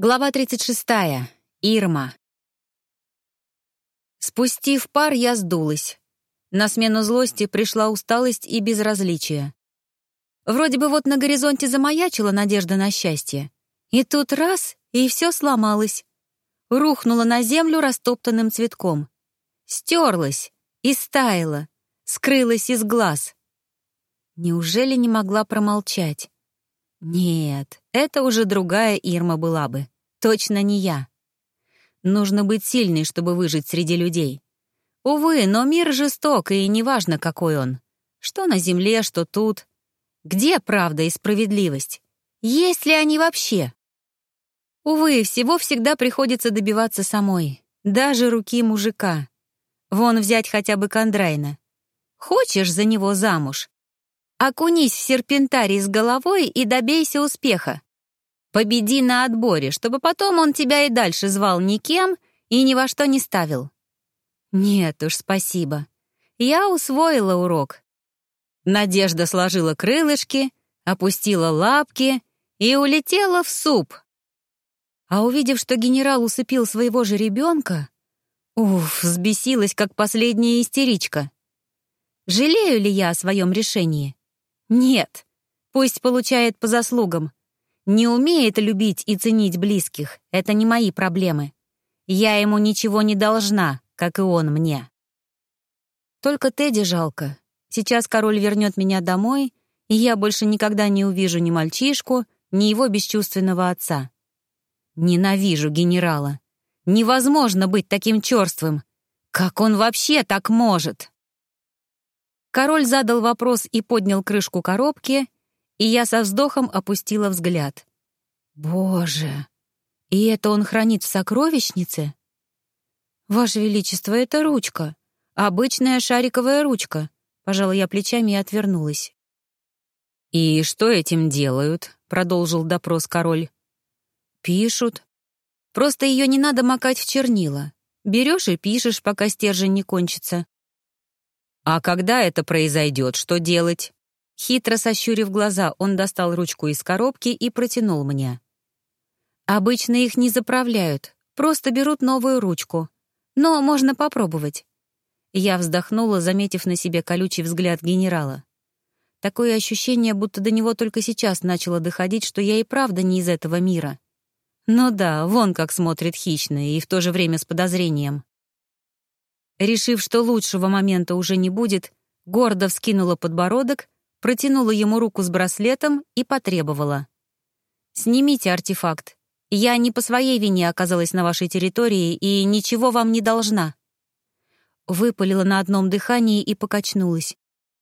Глава 36. Ирма. Спустив пар, я сдулась. На смену злости пришла усталость и безразличие. Вроде бы вот на горизонте замаячила надежда на счастье. И тут раз — и все сломалось. Рухнула на землю растоптанным цветком. Стерлась и стаяла, скрылась из глаз. Неужели не могла промолчать? Нет, это уже другая Ирма была бы. Точно не я. Нужно быть сильной, чтобы выжить среди людей. Увы, но мир жесток, и неважно, какой он. Что на земле, что тут. Где правда и справедливость? Есть ли они вообще? Увы, всего всегда приходится добиваться самой. Даже руки мужика. Вон взять хотя бы Кондрайна. Хочешь за него замуж? Окунись в серпентарий с головой и добейся успеха. Победи на отборе, чтобы потом он тебя и дальше звал никем и ни во что не ставил. Нет уж, спасибо. Я усвоила урок. Надежда сложила крылышки, опустила лапки и улетела в суп. А увидев, что генерал усыпил своего же ребенка, уф, взбесилась, как последняя истеричка. Жалею ли я о своем решении? Нет, пусть получает по заслугам. Не умеет любить и ценить близких — это не мои проблемы. Я ему ничего не должна, как и он мне. Только Тедди жалко. Сейчас король вернет меня домой, и я больше никогда не увижу ни мальчишку, ни его бесчувственного отца. Ненавижу генерала. Невозможно быть таким черствым. Как он вообще так может? Король задал вопрос и поднял крышку коробки, и я со вздохом опустила взгляд. «Боже! И это он хранит в сокровищнице?» «Ваше Величество, это ручка. Обычная шариковая ручка», — пожала я плечами и отвернулась. «И что этим делают?» — продолжил допрос король. «Пишут. Просто ее не надо макать в чернила. Берешь и пишешь, пока стержень не кончится. «А когда это произойдет, что делать?» Хитро сощурив глаза, он достал ручку из коробки и протянул мне. «Обычно их не заправляют, просто берут новую ручку. Но можно попробовать». Я вздохнула, заметив на себе колючий взгляд генерала. Такое ощущение, будто до него только сейчас начало доходить, что я и правда не из этого мира. Ну да, вон как смотрит хищно и в то же время с подозрением. Решив, что лучшего момента уже не будет, гордо вскинула подбородок, протянула ему руку с браслетом и потребовала. «Снимите артефакт. Я не по своей вине оказалась на вашей территории и ничего вам не должна». Выпалила на одном дыхании и покачнулась.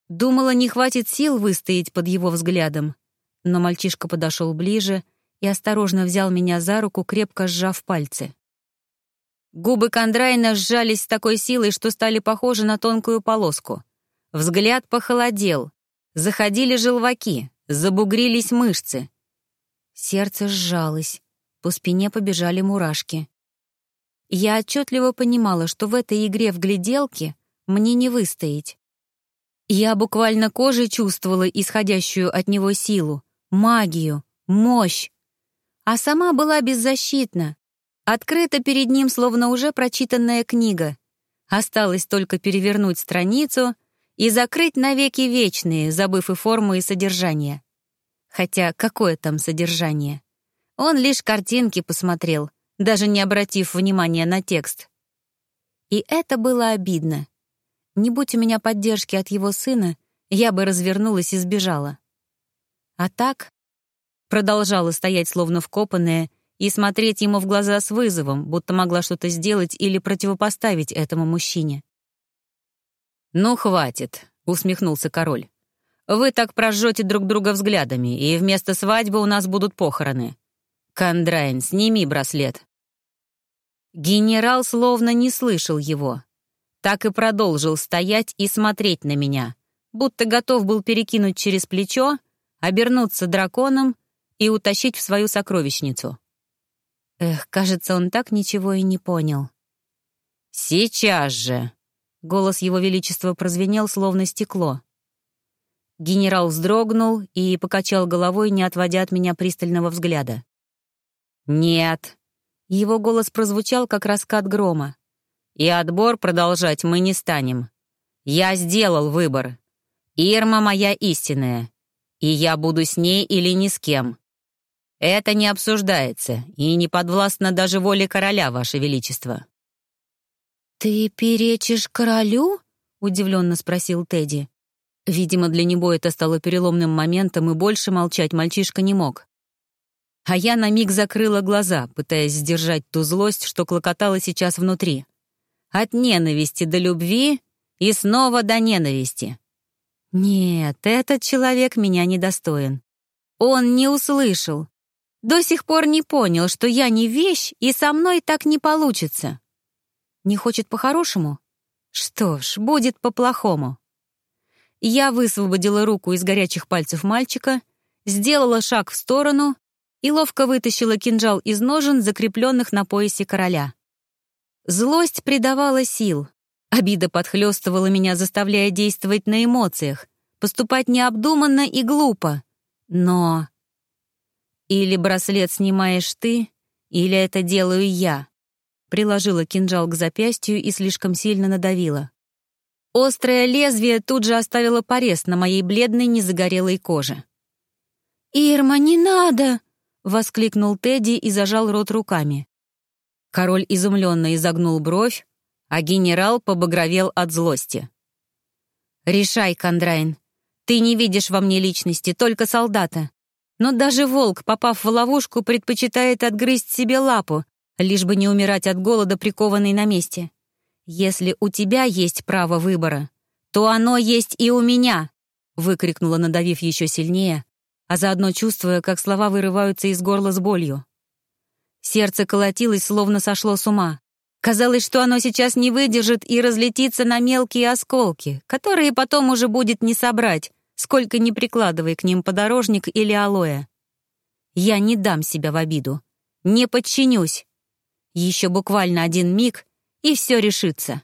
Думала, не хватит сил выстоять под его взглядом. Но мальчишка подошел ближе и осторожно взял меня за руку, крепко сжав пальцы. Губы Кондрайна сжались с такой силой, что стали похожи на тонкую полоску. Взгляд похолодел. Заходили желваки, забугрились мышцы. Сердце сжалось, по спине побежали мурашки. Я отчетливо понимала, что в этой игре в гляделки мне не выстоять. Я буквально кожей чувствовала исходящую от него силу, магию, мощь. А сама была беззащитна, Открыта перед ним, словно уже прочитанная книга. Осталось только перевернуть страницу и закрыть навеки вечные, забыв и форму, и содержание. Хотя какое там содержание? Он лишь картинки посмотрел, даже не обратив внимания на текст. И это было обидно. Не будь у меня поддержки от его сына, я бы развернулась и сбежала. А так продолжала стоять словно вкопанная и смотреть ему в глаза с вызовом, будто могла что-то сделать или противопоставить этому мужчине. «Ну, хватит», — усмехнулся король. «Вы так прожжете друг друга взглядами, и вместо свадьбы у нас будут похороны. Кондрайн, сними браслет». Генерал словно не слышал его. Так и продолжил стоять и смотреть на меня, будто готов был перекинуть через плечо, обернуться драконом и утащить в свою сокровищницу. Эх, кажется, он так ничего и не понял. «Сейчас же!» — голос его величества прозвенел, словно стекло. Генерал вздрогнул и покачал головой, не отводя от меня пристального взгляда. «Нет». Его голос прозвучал, как раскат грома. «И отбор продолжать мы не станем. Я сделал выбор. Ирма моя истинная, и я буду с ней или ни с кем. Это не обсуждается и не подвластно даже воле короля, ваше величество». «Ты перечишь королю?» — удивленно спросил Тедди. Видимо, для него это стало переломным моментом, и больше молчать мальчишка не мог. А я на миг закрыла глаза, пытаясь сдержать ту злость, что клокотала сейчас внутри. От ненависти до любви и снова до ненависти. Нет, этот человек меня недостоин. Он не услышал. До сих пор не понял, что я не вещь, и со мной так не получится. Не хочет по-хорошему? Что ж, будет по-плохому. Я высвободила руку из горячих пальцев мальчика, сделала шаг в сторону и ловко вытащила кинжал из ножен, закрепленных на поясе короля. Злость придавала сил. Обида подхлестывала меня, заставляя действовать на эмоциях, поступать необдуманно и глупо. Но... Или браслет снимаешь ты, или это делаю я. Приложила кинжал к запястью и слишком сильно надавила. Острое лезвие тут же оставило порез на моей бледной незагорелой коже. «Ирма, не надо!» — воскликнул Тедди и зажал рот руками. Король изумленно изогнул бровь, а генерал побагровел от злости. «Решай, Кондрайн. Ты не видишь во мне личности, только солдата. Но даже волк, попав в ловушку, предпочитает отгрызть себе лапу, лишь бы не умирать от голода, прикованный на месте. Если у тебя есть право выбора, то оно есть и у меня!» — выкрикнула, надавив еще сильнее, а заодно чувствуя, как слова вырываются из горла с болью. Сердце колотилось, словно сошло с ума. Казалось, что оно сейчас не выдержит и разлетится на мелкие осколки, которые потом уже будет не собрать, сколько ни прикладывай к ним подорожник или алоэ. Я не дам себя в обиду. Не подчинюсь. Еще буквально один миг, и все решится.